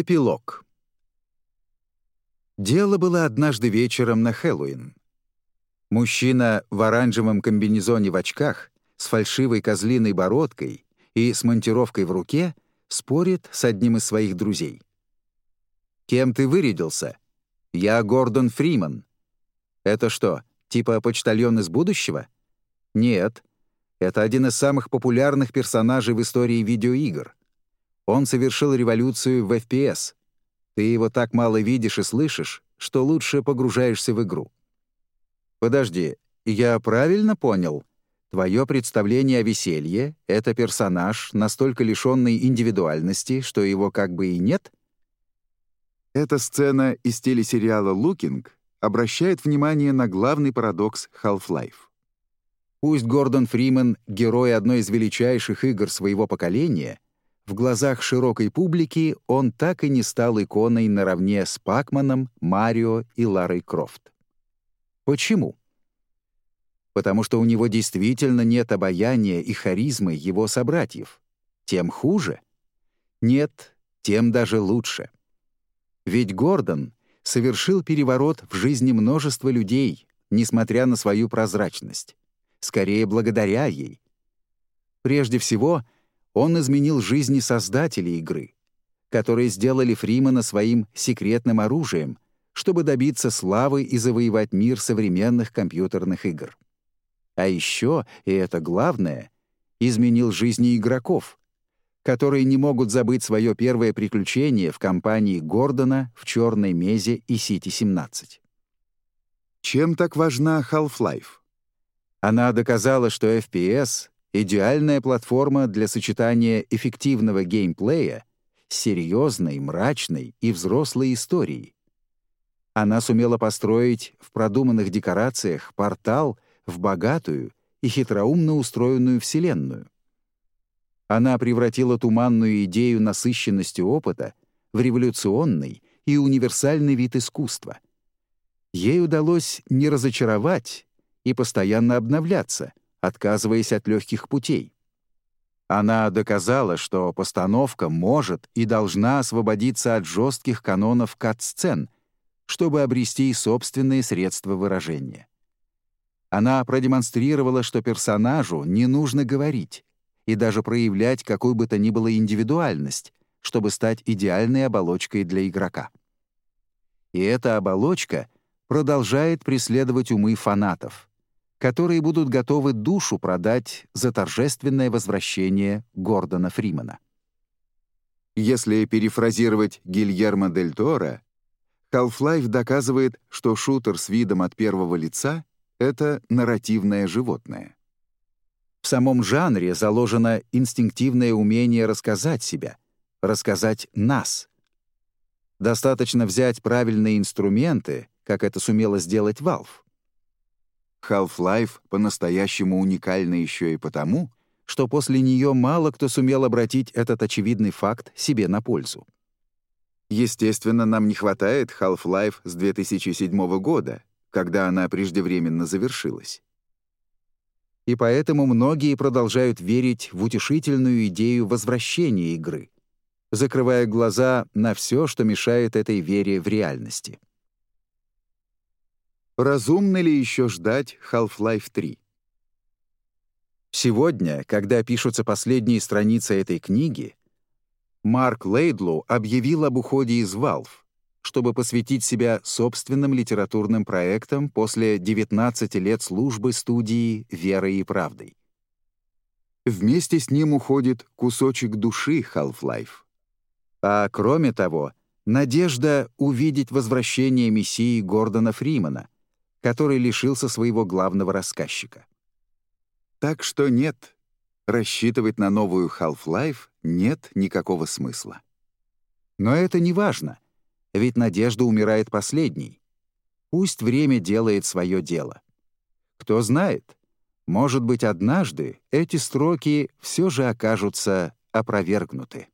Эпилог. Дело было однажды вечером на Хэллоуин. Мужчина в оранжевом комбинезоне в очках, с фальшивой козлиной бородкой и с монтировкой в руке спорит с одним из своих друзей. «Кем ты вырядился?» «Я Гордон Фриман». «Это что, типа почтальон из будущего?» «Нет. Это один из самых популярных персонажей в истории видеоигр. Он совершил революцию в FPS. Ты его так мало видишь и слышишь, что лучше погружаешься в игру. Подожди, я правильно понял? Твое представление о веселье — это персонаж, настолько лишенный индивидуальности, что его как бы и нет? Эта сцена из телесериала «Лукинг» обращает внимание на главный парадокс Half-Life. Пусть Гордон Фриман — герой одной из величайших игр своего поколения, в глазах широкой публики он так и не стал иконой наравне с Пакманом, Марио и Ларой Крофт. Почему? Потому что у него действительно нет обаяния и харизмы его собратьев. Тем хуже? Нет, тем даже лучше. Ведь Гордон совершил переворот в жизни множества людей, несмотря на свою прозрачность. Скорее, благодаря ей. Прежде всего — он изменил жизни создателей игры, которые сделали Фримана своим секретным оружием, чтобы добиться славы и завоевать мир современных компьютерных игр. А еще, и это главное, изменил жизни игроков, которые не могут забыть свое первое приключение в компании Гордона в «Черной Мезе» и «Сити-17». Чем так важна Half-Life? Она доказала, что FPS Идеальная платформа для сочетания эффективного геймплея серьезной, мрачной и взрослой историей. Она сумела построить в продуманных декорациях портал в богатую и хитроумно устроенную вселенную. Она превратила туманную идею насыщенности опыта в революционный и универсальный вид искусства. Ей удалось не разочаровать и постоянно обновляться — отказываясь от легких путей. Она доказала, что постановка может и должна освободиться от жестких канонов кат-сцен, чтобы обрести собственные средства выражения. Она продемонстрировала, что персонажу не нужно говорить и даже проявлять какую бы то ни было индивидуальность, чтобы стать идеальной оболочкой для игрока. И эта оболочка продолжает преследовать умы фанатов — которые будут готовы душу продать за торжественное возвращение Гордона Фримана. Если перефразировать Гильермо Дель Торо, Half-Life доказывает, что шутер с видом от первого лица — это нарративное животное. В самом жанре заложено инстинктивное умение рассказать себя, рассказать нас. Достаточно взять правильные инструменты, как это сумела сделать Valve, Half-Life по-настоящему уникальна еще и потому, что после нее мало кто сумел обратить этот очевидный факт себе на пользу. Естественно, нам не хватает Half-Life с 2007 года, когда она преждевременно завершилась. И поэтому многие продолжают верить в утешительную идею возвращения игры, закрывая глаза на все, что мешает этой вере в реальности. Разумно ли еще ждать Half-Life 3? Сегодня, когда пишутся последние страницы этой книги, Марк Лейдлоу объявил об уходе из Valve, чтобы посвятить себя собственным литературным проектам после 19 лет службы студии «Верой и правдой». Вместе с ним уходит кусочек души Half-Life. А кроме того, надежда увидеть возвращение мессии Гордона Фримана, который лишился своего главного рассказчика. Так что нет, рассчитывать на новую Half-Life нет никакого смысла. Но это не важно, ведь надежда умирает последней. Пусть время делает свое дело. Кто знает, может быть, однажды эти строки все же окажутся опровергнуты.